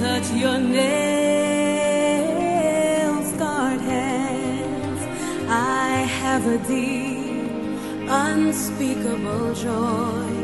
touch your nail scarred hands, I have a deep, unspeakable joy.